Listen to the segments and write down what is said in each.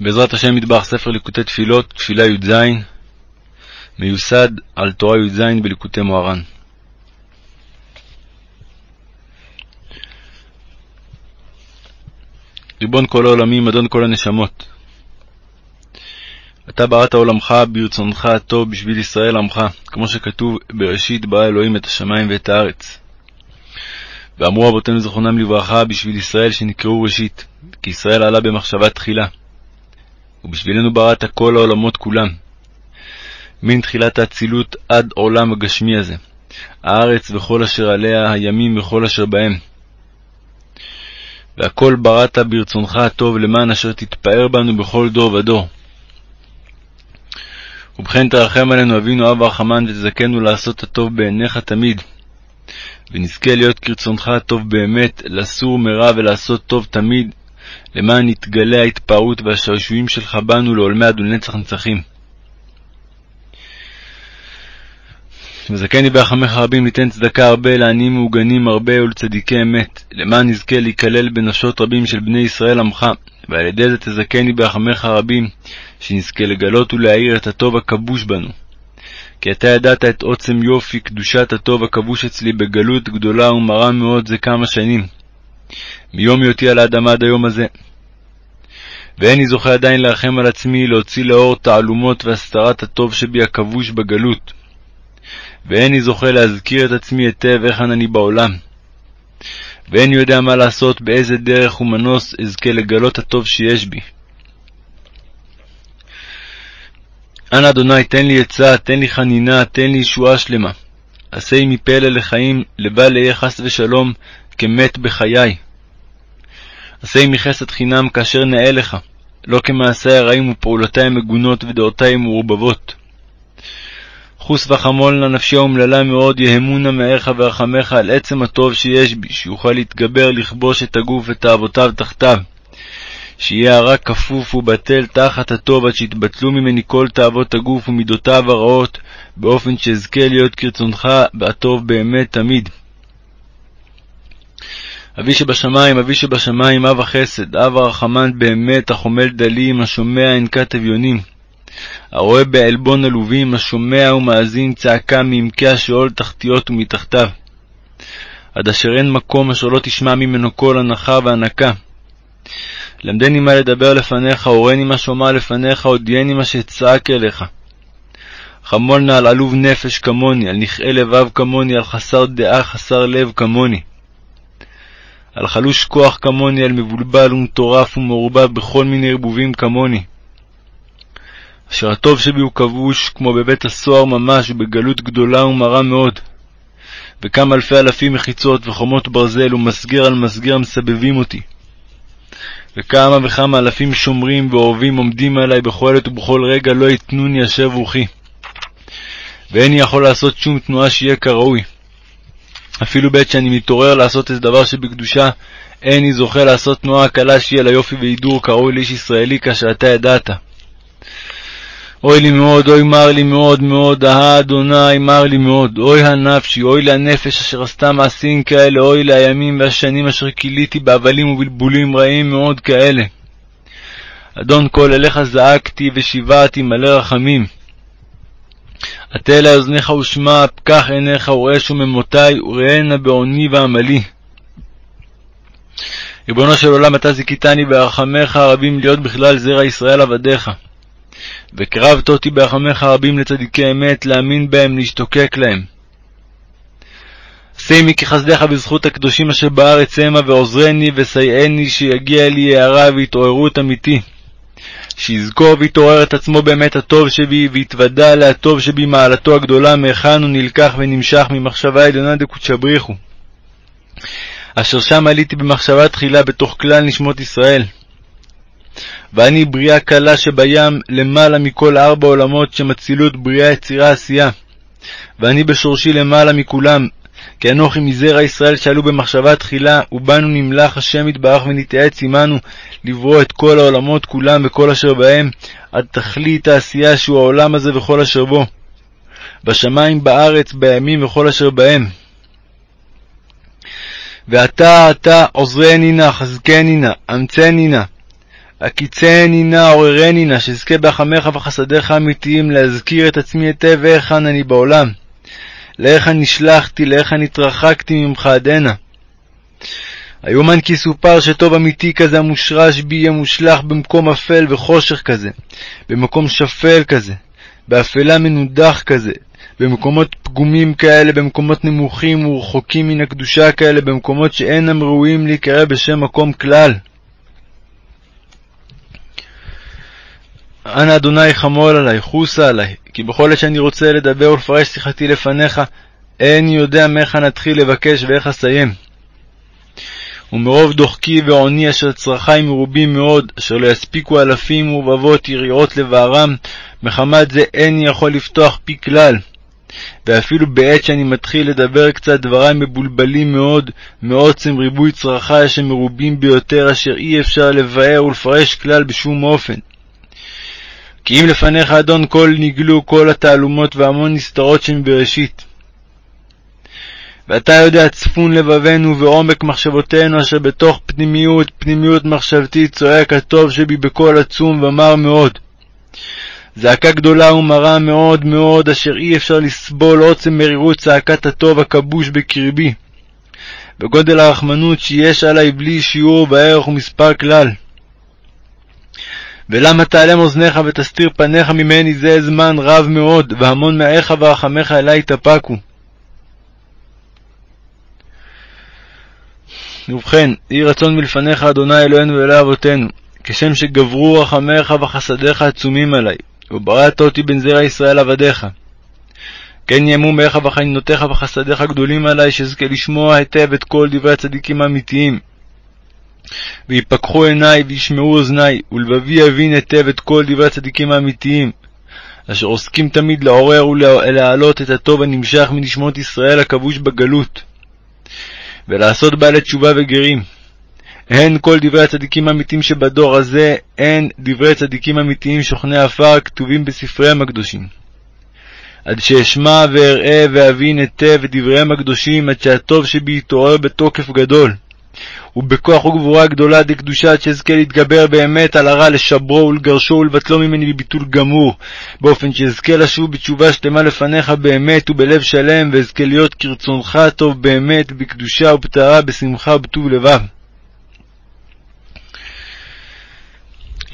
בעזרת השם מטבח ספר ליקוטי תפילות, תפילה י"ז, מיוסד על תורה י"ז בליקוטי מוהר"ן. ריבון כל העולמים, אדון כל הנשמות, אתה בראת עולמך ברצונך הטוב בשביל ישראל עמך, כמו שכתוב בראשית ברא אלוהים את השמיים ואת הארץ. ואמרו אבותינו זכרונם לברכה בשביל ישראל שנקראו ראשית, כי ישראל עלה במחשבה תחילה. ובשבילנו בראת כל העולמות כולם. מן תחילת האצילות עד עולם הגשמי הזה, הארץ וכל אשר עליה, הימים וכל אשר בהם. והכל בראת ברצונך הטוב למען אשר תתפאר בנו בכל דור ודור. ובכן תרחם עלינו אבינו אב הרחמן ותזכנו לעשות הטוב בעיניך תמיד. ונזכה להיות כרצונך הטוב באמת, לסור מרע ולעשות טוב תמיד, למען יתגלה ההתפארות והשעשועים שלך בנו לעולמי עד ולנצח נצחים. וזכני ברחמך רבים ליתן צדקה הרבה לעניים מעוגנים הרבה ולצדיקי אמת, למען נזכה להיכלל בנפשות רבים של בני ישראל עמך, ועל ידי זה תזכני ברחמך רבים, שנזכה לגלות ולהאיר את הטוב הכבוש בנו. כי אתה ידעת את עוצם יופי קדושת הטוב הכבוש אצלי בגלות גדולה ומרה מאוד זה כמה שנים, מיום היותי על האדמה עד היום הזה. ואיני זוכה עדיין לרחם על עצמי, להוציא לאור תעלומות והסתרת הטוב שבי הכבוש בגלות. ואיני זוכה להזכיר את עצמי היטב היכן אני בעולם. ואיני יודע מה לעשות, באיזה דרך ומנוס אזכה לגלות הטוב שיש בי. אנא אדוני, תן לי עצה, תן לי חנינה, תן לי ישועה שלמה. עשי מפלא לחיים, לבל אהיה חס ושלום כמת בחיי. עשי מחסד חינם כאשר נאה לך, לא כמעשי הרעים ופעולותי המגונות ודעותי המעורבבות. חוס וחמול לנפשי האומללה מאוד, יהמונה מערך ורחמך על עצם הטוב שיש בי, שיוכל להתגבר לכבוש את הגוף ותאוותיו תחתיו. שיהיה הרע כפוף ובטל תחת הטוב, עד שיתבטלו ממני כל תאוות הגוף ומידותיו הרעות, באופן שאזכה להיות כרצונך והטוב באמת תמיד. אבי שבשמיים, אבי שבשמיים, אב החסד, אב הרחמן באמת, החומל דלים, השומע ענקת אביונים. הרואה בעלבון עלובים, השומע ומאזין צעקה מעמקי השאול תחתיות ומתחתיו. עד אשר אין מקום אשר לא תשמע ממנו כל הנחה והנקה. למדני מה לדבר לפניך, הורני מה שומע לפניך, הודיעני מה שאצעק אליך. חמול נא על עלוב נפש כמוני, על נכאי לבב כמוני, על חסר דעה חסר לב כמוני. על חלוש כוח כמוני, על מבולבל ומטורף ומעורבב בכל מיני ערבובים כמוני. אשר הטוב שבי הוא כבוש, כמו בבית הסוהר ממש, ובגלות גדולה ומרה מאוד. וכמה אלפי אלפים מחיצות וחומות ברזל, ומסגר על מסגר מסבבים אותי. וכמה וכמה אלפים שומרים ואורבים עומדים עלי בכל עת ובכל רגע, לא יתנוני אשר רוחי. ואיני יכול לעשות שום תנועה שיהיה כראוי. אפילו בעת שאני מתעורר לעשות איזה דבר שבקדושה, איני זוכה לעשות תנועה קלה שיהיה לה יופי והידור כראוי לאיש ישראלי כאשר אתה ידעת. אוי לי מאוד, אוי מר לי מאוד מאוד, אהה אדוני מר לי מאוד, אוי הנפשי, אוי לנפש אשר עשתה מעשים כאלה, אוי לימים והשנים אשר כיליתי בהבלים ובלבולים רעים מאוד כאלה. אדון כל אליך זעקתי ושיוועתי מלא רחמים. עטה אלי אוזניך ושמע, פקח עיניך וראה שוממותי, וראנה בעוני ועמלי. ריבונו של עולם, אתה זיכיתני ברחמיך הרבים להיות בכלל זרע ישראל עבדיך. וקרבת אותי ברחמיך הרבים לצדיקי אמת, להאמין בהם, להשתוקק להם. עשי כחסדך בזכות הקדושים אשר בארץ המה, ועוזרני וסייעני שיגיע לי הערה והתעוררות אמיתי. שיזכור ויתעורר את עצמו באמת הטוב שבי, ויתוודע להטוב שבי מעלתו הגדולה, מהיכן הוא נלקח ונמשך ממחשבה עליונה דקודשא בריחו. אשר שם עליתי במחשבה תחילה בתוך כלל נשמות ישראל. ואני בריאה קלה שבים למעלה מכל ארבע עולמות שמצילות בריאה יצירה עשייה. ואני בשורשי למעלה מכולם, כי אנוכי מזרע ישראל שעלו במחשבה תחילה, ובנו נמלך השם יתברך ונתייעץ עמנו לברוא את כל העולמות כולם וכל אשר בהם, עד תכלית העשייה שהוא העולם הזה וכל אשר בו. בשמיים, בארץ, בימים וכל אשר בהם. ועתה, עתה, עוזרני נא, חזקני נא, אמצני נא, הקיצני נא, עוררני נא, שאזכה בהחמך וחסדיך האמיתיים להזכיר את עצמי היטב היכן אני בעולם. להיכן נשלחתי, להיכן התרחקתי ממך עד הנה. היומן כי סופר שטוב אמיתי כזה המושרש בי יהיה מושלך במקום אפל וחושך כזה, במקום שפל כזה, באפלה מנודח כזה, במקומות פגומים כאלה, במקומות נמוכים ורחוקים מן הקדושה כאלה, במקומות שאינם ראויים להיקרא בשם מקום כלל. אנא אדוני חמול עלי, חוסה עלי, כי בכל עת שאני רוצה לדבר ולפרש שיחתי לפניך, אין יודע מאיך נתחיל לבקש ואיך אסיים. ומרוב דוחקי ועוני אשר צרכי מרובים מאוד, אשר לא יספיקו אלפים ורבבות יריעות לבערם, מחמת זה איני יכול לפתוח פי כלל. ואפילו בעת שאני מתחיל לדבר קצת דברי מבולבלים מאוד, מעוצם ריבוי צרכי אשר מרובים ביותר, אשר אי אפשר לבאר ולפרש כלל בשום אופן. כי אם לפניך, אדון, כל נגלו כל התעלומות והמון נסתרות שמבראשית. ואתה יודע צפון לבבנו ועומק מחשבותינו, אשר בתוך פנימיות, פנימיות מחשבתי, צועק הטוב שבי בקול עצום ומר מאוד. זעקה גדולה ומרה מאוד מאוד, אשר אי אפשר לסבול עוצם מרירות צעקת הטוב הכבוש בקרבי. וגודל הרחמנות שיש עלי בלי שיעור וערך ומספר כלל. ולמה תעלם אוזניך ותסתיר פניך ממני זה זמן רב מאוד, והמון מאיך ורחמך אלי יתאפקו. ובכן, יהי רצון מלפניך, אדוני אלוהינו ואלוהי אבותינו, כשם שגברו רחמך וחסדיך עצומים עלי, ובראת אותי בין זרע ישראל עבדיך. כן יאמו מאיך וחנינותיך וחסדיך גדולים עלי, שאזכה לשמוע היטב את כל דברי הצדיקים האמיתיים. ויפקחו עיני וישמעו אוזני, ולבבי יבין היטב את כל דברי הצדיקים האמיתיים, אשר עוסקים תמיד לעורר ולהעלות את הטוב הנמשך מנשמות ישראל הכבוש בגלות. ולעשות בעלי תשובה וגרים. הן כל דברי הצדיקים האמיתיים שבדור הזה, הן דברי צדיקים אמיתיים שוכני עפר כתובים בספריהם הקדושים. עד שאשמע ואראה ואבין היטב את דבריהם הקדושים, עד שהטוב שבי יתעורר בתוקף גדול. ובכוח וגבורה גדולה דקדושה שאזכה להתגבר באמת על הרע, לשברו ולגרשו ולבטלו ממני בביטול גמור, באופן שאזכה לשוב בתשובה שלמה לפניך באמת ובלב שלם, ואזכה להיות כרצונך הטוב באמת, בקדושה ובטהרה, בשמחה ובטוב לבב.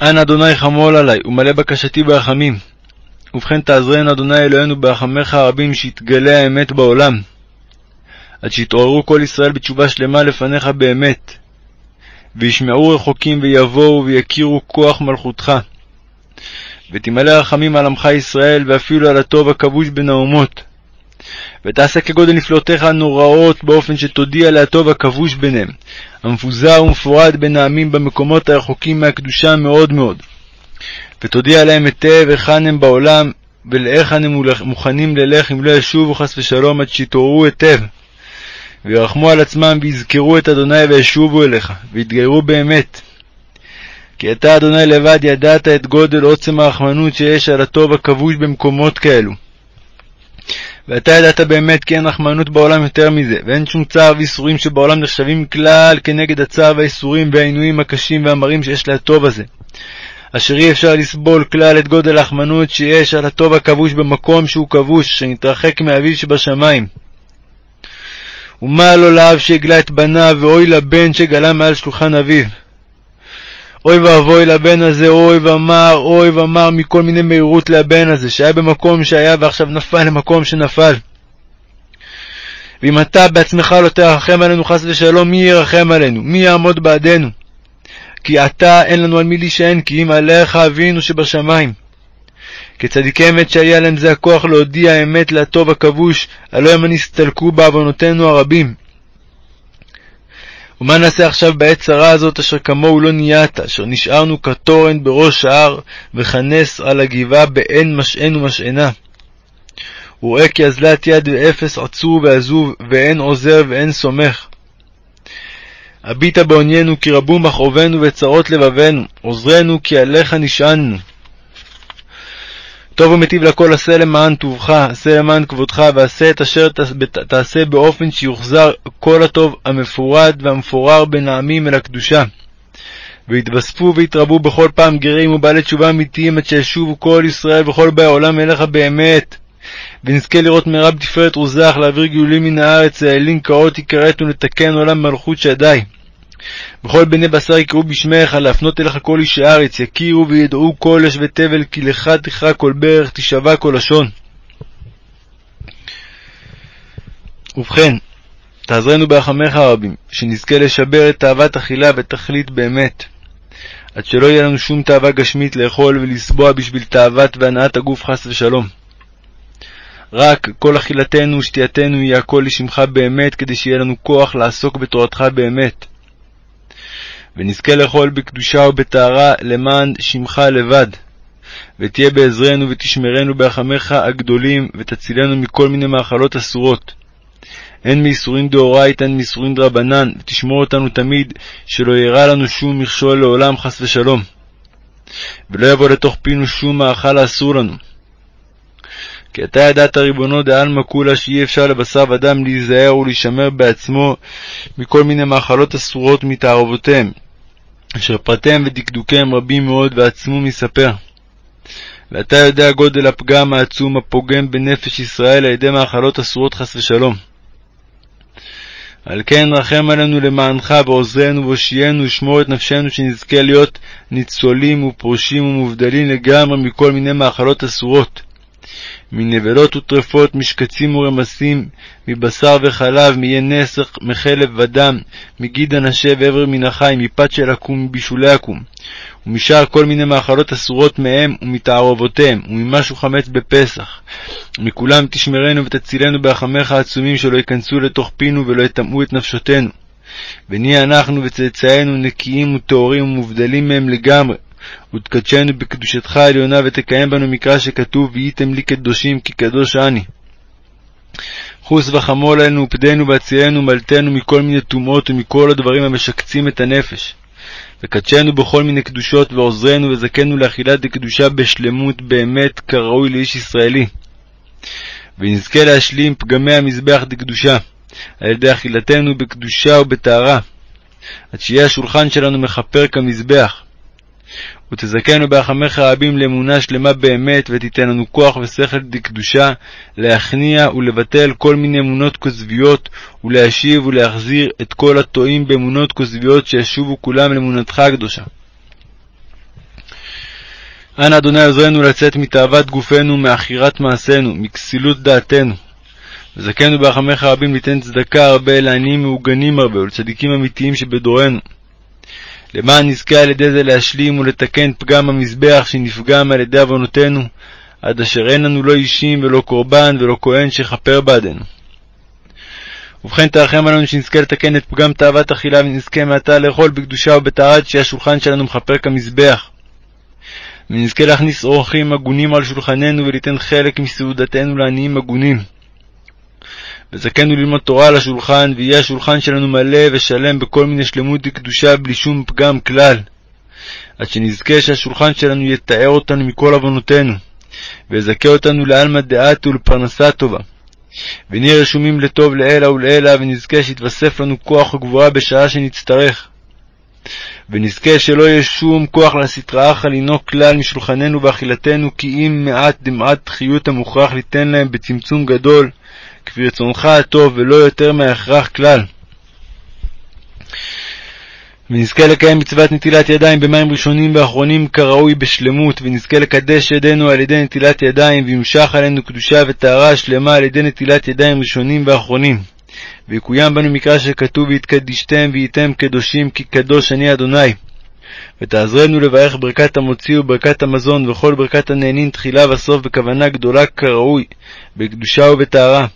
אנא אדוני חמול עלי, ומלא בקשתי ברחמים. ובכן תעזרנו אדוני אלוהינו ברחמיך הרבים, שיתגלה האמת בעולם. עד שיתעוררו כל ישראל בתשובה שלמה לפניך באמת, וישמעו רחוקים ויבואו ויכירו כוח מלכותך. ותמלא רחמים על עמך ישראל, ואפילו על הטוב הכבוש בין האומות. ותעשה כגודל נפלאותיך הנוראות, באופן שתודיע להטוב הכבוש ביניהם, המפוזר ומפורד בין העמים במקומות הרחוקים מהקדושה מאוד מאוד. ותודיע להם היטב היכן הם בעולם, ולהיכן הם מוכנים ללך אם לא ישובו חס ושלום עד שיתעוררו היטב. וירחמו על עצמם ויזכרו את אדוני וישובו אליך, ויתגיירו באמת. כי אתה, אדוני לבד, ידעת את גודל עוצם הרחמנות שיש על הטוב הכבוש במקומות כאלו. ואתה ידעת באמת כי אין רחמנות בעולם יותר מזה, ואין שום צער ואיסורים שבעולם נחשבים כלל כנגד הצער והאיסורים והעינויים הקשים והמרים שיש לטוב הזה. אשר אי אפשר לסבול כלל את גודל הרחמנות שיש על הטוב הכבוש במקום שהוא כבוש, שנתרחק מאביו שבשמיים. ומה לו לאב שהגלה את בניו, ואוי לבן שגלה מעל שולחן אביו. אוי ואבוי לבן הזה, אוי ומר, אוי ומר מכל מיני מהירות לבן הזה, שהיה במקום שהיה ועכשיו נפל למקום שנפל. ואם אתה בעצמך לא תרחם עלינו חס ושלום, מי ירחם עלינו? מי יעמוד בעדנו? כי אתה אין לנו על מי להישען, כי אם עליך אבינו שבשמיים. כצדיקי אמת שהיה להם זה הכוח להודיע האמת לטוב הכבוש, הלא הם הנסתלקו בעוונותינו הרבים. ומה נעשה עכשיו בעת צרה הזאת, אשר כמוהו לא נהיית, אשר נשארנו כתורן בראש ההר, וכנס על הגבעה באין משען ומשענה. וראה כי אזלת יד ואפס עצור ועזוב, ואין עוזר ואין סומך. הביטה בעוניינו, כי רבו מכאובנו וצרות לבבנו, עוזרנו כי עליך נשענו. טוב ומיטיב לכל עשה למען טובך, עשה למען כבודך, ועשה את אשר תעשה באופן שיוחזר כל הטוב המפורד והמפורר בין העמים אל הקדושה. ויתווספו ויתרבו בכל פעם גרים ובעלי תשובה אמיתיים, עד שישובו כל ישראל וכל באי העולם אליך באמת. ונזכה לראות מהרה בתפארת עוזך, להעביר גאולים מן הארץ, להעלין קרות יכרתנו, לתקן עולם מלכות שדי. וכל בני בשר יקראו בשמך, להפנות אליך כל איש הארץ, יכירו וידעו כל אש ותבל, כי לך תכרע כל ברך, תשבע כל לשון. ובכן, תעזרנו ברחמך הרבים, שנזכה לשבר את תאוות אכילה ותכלית באמת, עד שלא יהיה לנו שום תאווה גשמית לאכול ולסבוע בשביל תאוות והנאת הגוף חס ושלום. רק כל אכילתנו ושתייתנו יהיה הכל לשמך באמת, כדי שיהיה לנו כוח לעסוק בתורתך באמת. ונזכה לאכול בקדושה ובטהרה למען שמך לבד. ותהיה בעזרנו ותשמרנו ברחמך הגדולים, ותצילנו מכל מיני מאכלות אסורות. הן מייסורין דאורייתא, הן מייסורין דרבנן, ותשמור אותנו תמיד, שלא ירע לנו שום מכשול לעולם, חס ושלום. ולא יבוא לתוך פינו שום מאכל האסור לנו. כי אתה ידעת, ריבונו דעלמא כולה, שאי אפשר לבשר ודם להיזהר ולהישמר בעצמו מכל מיני מאכלות אסורות מתערבותיהם, אשר פרטיהם ודקדוקיהם רבים מאוד ועצמו מספר. ואתה יודע גודל הפגם העצום הפוגם בנפש ישראל על ידי מאכלות אסורות חס ושלום. על כן רחם עלינו למענך ועוזרנו והושיענו ושמור את נפשנו שנזכה להיות ניצולים ופרושים ומובדלים לגמרי מכל מיני מאכלות אסורות. מנבלות וטרפות, משקצים ורמסים, מבשר וחלב, מאיי נסך, מחלב ודם, מגיד הנשה ועבר מן החי, מפת של עקום, מבישולי עקום, ומשאר כל מיני מאכלות אסורות מהם ומתערובותיהם, וממשהו חמץ בפסח. מכולם תשמרנו ותצילנו ברחמיך העצומים, שלא ייכנסו לתוך פינו ולא יטמאו את נפשותנו. ונהיה אנחנו וצאצאינו נקיים וטהורים ומובדלים מהם לגמרי. ותקדשנו בקדושתך העליונה ותקיים בנו מקרא שכתוב והייתם לי קדושים כי קדוש אני. חוס וחמול עלינו ופדנו והצילנו מלטנו מכל מיני טומאות ומכל הדברים המשקצים את הנפש. וקדשנו בכל מיני קדושות ועוזרנו וזכנו לאכילת דקדושה בשלמות באמת כראוי לאיש ישראלי. ונזכה להשלים פגמי המזבח דקדושה על ידי אכילתנו בקדושה ובטהרה, עד שיהיה השולחן שלנו מכפר כמזבח. ותזכנו ברחמך רבים לאמונה שלמה באמת, ותיתן לנו כוח ושכל דקדושה, להכניע ולבטל כל מיני אמונות כוזביות, ולהשיב ולהחזיר את כל הטועים באמונות כוזביות, שישובו כולם לאמונתך הקדושה. אנא אדוני עוזרנו לצאת מתאוות גופנו, מעכירת מעשינו, מכסילות דעתנו. וזכנו ברחמך רבים ליתן צדקה הרבה לעניים מעוגנים הרבה ולצדיקים אמיתיים שבדורנו. למען נזכה על ידי זה להשלים ולתקן פגם המזבח שנפגם על ידי עוונותינו, עד אשר אין לנו לא אישים ולא קורבן ולא כהן שיכפר בעדנו. ובכן תרחם עלינו שנזכה לתקן את פגם תאוות אכילה ונזכה מעתה לאכול בקדושה ובטהרת שיהיה השולחן שלנו מכפר כמזבח. ונזכה להכניס אורחים הגונים על שולחננו וליתן חלק מסעודתנו לעניים הגונים. וזכנו ללמוד תורה על השולחן, ויהיה השולחן שלנו מלא ושלם בכל מיני שלמות וקדושה בלי שום פגם כלל, עד שנזכה שהשולחן שלנו יתאר אותנו מכל עוונותינו, ויזכה אותנו לעלמא דעת ולפרנסה טובה. ונהיה רשומים לטוב לעילא ולעילא, ונזכה שיתווסף לנו כוח וגבורה בשעה שנצטרך. ונזכה שלא יהיה שום כוח לסטרא אחא לנהוג כלל משולחננו ואכילתנו, כי אם מעט דמעט חיות המוכרח ליתן להם בצמצום גדול, כפי רצונך הטוב, ולא יותר מההכרח כלל. ונזכה לקיים מצוות נטילת ידיים במים ראשונים ואחרונים כראוי בשלמות, ונזכה לקדש ידינו על ידי נטילת ידיים, וימשך עלינו קדושה וטהרה שלמה על ידי נטילת ידיים ראשונים ואחרונים. ויקוים בנו מקרא שכתוב והתקדישתם והייתם קדושים כי קדוש אני אדוני. ותעזרנו לברך ברכת המוציא וברכת המזון וכל ברכת הנהנין תחילה וסוף בכוונה גדולה כראוי, בקדושה ובטהרה.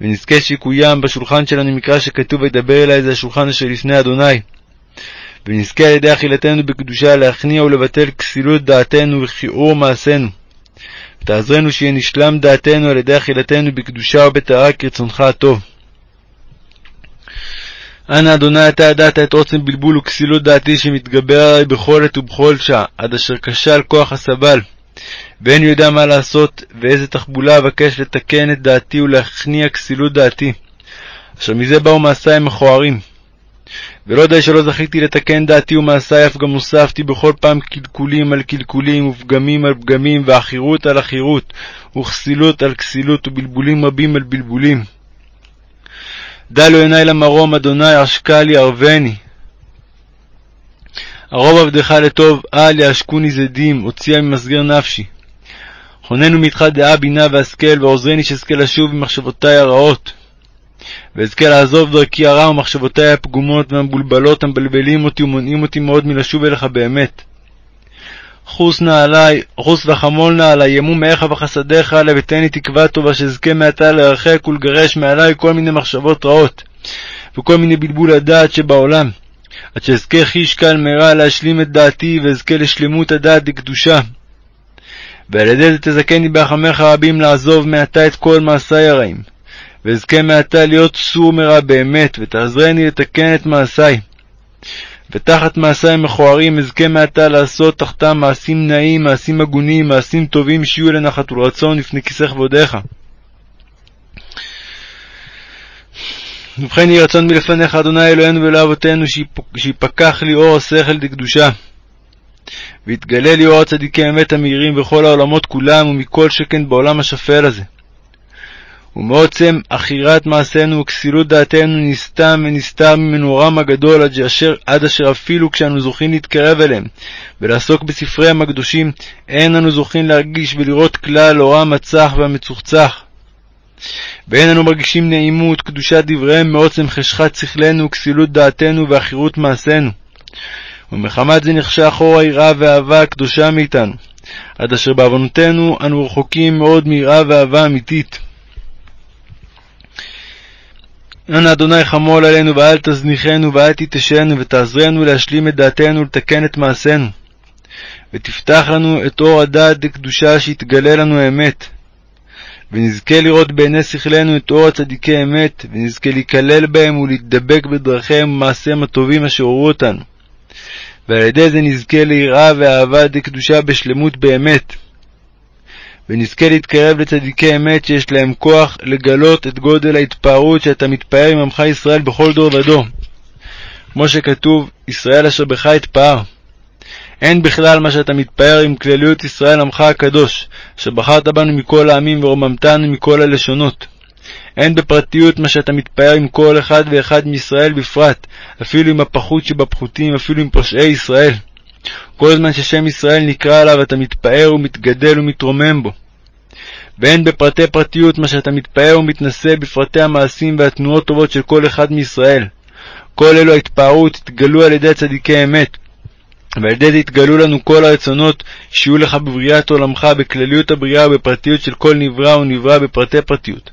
ונזכה שיקוים בשולחן שלנו מקרא שכתוב וידבר אלי זה השולחן אשר לפני אדוני. ונזכה על ידי אכילתנו בקדושה להכניע ולבטל כסילות דעתנו וכיעור מעשינו. ותעזרנו שיהיה נשלם דעתנו על ידי אכילתנו בקדושה ובטהרה כרצונך הטוב. אנא אדוני אתה ידעת את עוצם בלבול וכסילות דעתי שמתגבר עלי בכל עת ובכל שעה, עד אשר כשל כוח הסבל. ואין יודע מה לעשות, ואיזה תחבולה אבקש לתקן את דעתי ולהכניע כסילות דעתי, אשר מזה באו מעשיי מכוערים. ולא די שלא זכיתי לתקן דעתי ומעשי, אף גם הוספתי בכל פעם קלקולים על קלקולים, ופגמים על פגמים, ועכירות על עכירות, וכסילות על כסילות, ובלבולים רבים על בלבולים. דלו עיני למרום, אדוני עשקה לי ערבני. הרוב עבדך לטוב, אל יעשקוני זדים, הוציאה ממסגר נפשי. חוננו מאיתך דעה בינה והשכל, ועוזרני שאזכה לשוב ממחשבותי הרעות. ואזכה לעזוב דרכי הרע ומחשבותי הפגומות והמבולבלות המבלבלים אותי ומונעים אותי מאוד מלשוב אליך באמת. חוס נא עלי, חוס וחמול נא עלי, ימו מאיך וחסדיך עלי, ותן תקווה טובה שאזכה מעתה לרחק ולגרש מעלי כל מיני מחשבות רעות, וכל מיני בלבול הדעת שבעולם, עד שאזכה חיש קל מהרה להשלים את דעתי, ואזכה לשלמות הדעת לקדושה. ועל ידי זה תזכני ברחמך רבים לעזוב מעתה את כל מעשי הרעים, ואזכה מעתה להיות סור מרע באמת, ותעזרני לתקן את מעשי. ותחת מעשי המכוערים אזכה מעתה לעשות תחתם מעשים נאים, מעשים הגונים, מעשים טובים שיהיו לנחת ולרצון לפני כיסא כבודיך. ובכן יהי רצון מלפניך, אדוני אלוהינו ולאבותינו, שיפקח לי אור השכל דקדושה. ויתגלה לי אור הצדיקים אמת המאירים בכל העולמות כולם, ומכל שכן בעולם השפל הזה. ומעוצם עכירת מעשינו וכסילות דעתנו נסתם ונסתר ממנו אורם הגדול עד אשר, עד אשר אפילו כשאנו זוכים להתקרב אליהם ולעסוק בספריהם הקדושים, אין אנו זוכים להרגיש ולראות כלל אורם הצח והמצוחצח. ואין אנו מרגישים נעימות, קדושת דבריהם מעוצם חשכת שכלנו, כסילות דעתנו ועכירות מעשינו. ומחמת זה נחשך אור היראה והאהבה הקדושה מאיתנו, עד אשר בעוונותינו אנו רחוקים מאוד מיראה ואהבה אמיתית. אנא אדוני חמול עלינו ואל תזניחנו ואל תתשנו ותעזרנו להשלים את דעתנו ולתקן את מעשינו. ותפתח לנו את אור הדעת דקדושה שיתגלה לנו האמת. ונזכה לראות בעיני שכלנו את אור הצדיקי אמת, ונזכה להיכלל בהם ולהתדבק בדרכיהם ומעשיהם הטובים אשר הורו אותנו. ועל ידי זה נזכה ליראה ואהבה דקדושה בשלמות באמת. ונזכה להתקרב לצדיקי אמת שיש להם כוח לגלות את גודל ההתפארות שאתה מתפאר עם עמך ישראל בכל דור ודור. כמו שכתוב, ישראל אשר בך אתפאר. אין בכלל מה שאתה מתפאר עם כלליות ישראל עמך הקדוש, אשר בחרת בנו מכל העמים ורוממתנו מכל הלשונות. אין בפרטיות מה שאתה מתפאר עם כל אחד ואחד מישראל בפרט, אפילו עם הפחות שבפחותים, אפילו עם פושעי ישראל. כל זמן ששם ישראל נקרא עליו אתה מתפאר ומתגדל ומתרומם בו. ואין בפרטי פרטיות מה שאתה מתפאר ומתנשא בפרטי המעשים והתנועות טובות של כל אחד מישראל. כל אלו ההתפארות התגלו על ידי צדיקי אמת, ועל ידי זה התגלו לנו כל הרצונות שיהיו לך בבריאת עולמך, בכלליות הבריאה ובפרטיות של כל נברא ונברא בפרטי פרטיות.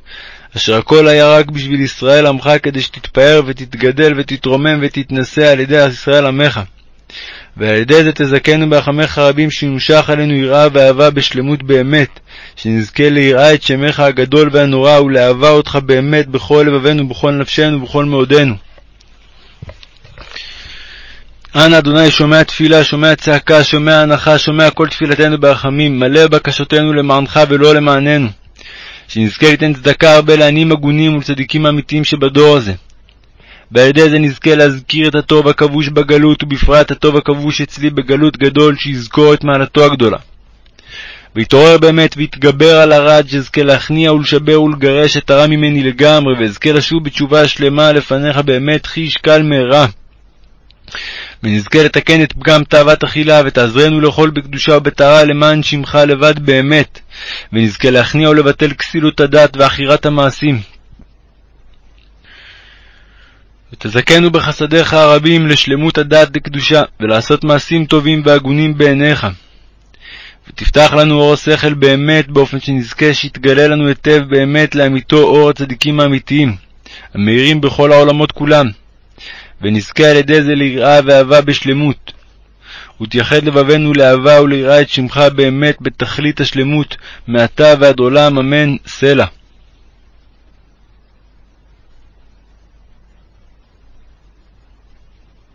אשר הכל היה רק בשביל ישראל עמך, כדי שתתפאר ותתגדל ותתרומם ותתנשא על ידי ישראל עמך. ועל ידי זה תזכנו ברחמך רבים שנמשך עלינו יראה ואהבה בשלמות באמת, שנזכה ליראה את שמך הגדול והנורא ולאהבה אותך באמת בכל לבבנו, בכל נפשנו ובכל מאודנו. אנא אדוני שומע תפילה, שומע צעקה, שומע הנחה, שומע כל תפילתנו ברחמים, מלא בקשותינו למענך ולא למעננו. שנזכה ליתן צדקה הרבה לעניים הגונים ולצדיקים האמיתיים שבדור הזה. ועל ידי זה נזכה להזכיר את הטוב הכבוש בגלות, ובפרט הטוב הכבוש אצלי בגלות גדול, שיזכור את מעלתו הגדולה. ויתעורר באמת ויתגבר על הרע, עד שאזכה להכניע ולשבר ולגרש את הרע ממני לגמרי, ואזכה לשוב בתשובה שלמה לפניך באמת חיש קל מהרה. ונזכה לתקן את פגם תאוות אכילה, ותעזרנו לאכול בקדושה ובטהרה למען שמך לבד באמת, ונזכה להכניע ולבטל כסילות הדת ועכירת המעשים. ותזכנו בחסדיך הרבים לשלמות הדת לקדושה, ולעשות מעשים טובים והגונים בעיניך. ותפתח לנו אור השכל באמת, באופן שנזכה שיתגלה לנו היטב באמת לאמיתו אור הצדיקים האמיתיים, המאירים בכל העולמות כולם, ונזכה על ידי זה ליראה ואהבה בשלמות. ותייחד לבבנו לאהבה וליראה את שמך באמת בתכלית השלמות, מעתה ועד עולם, אמן, סלע.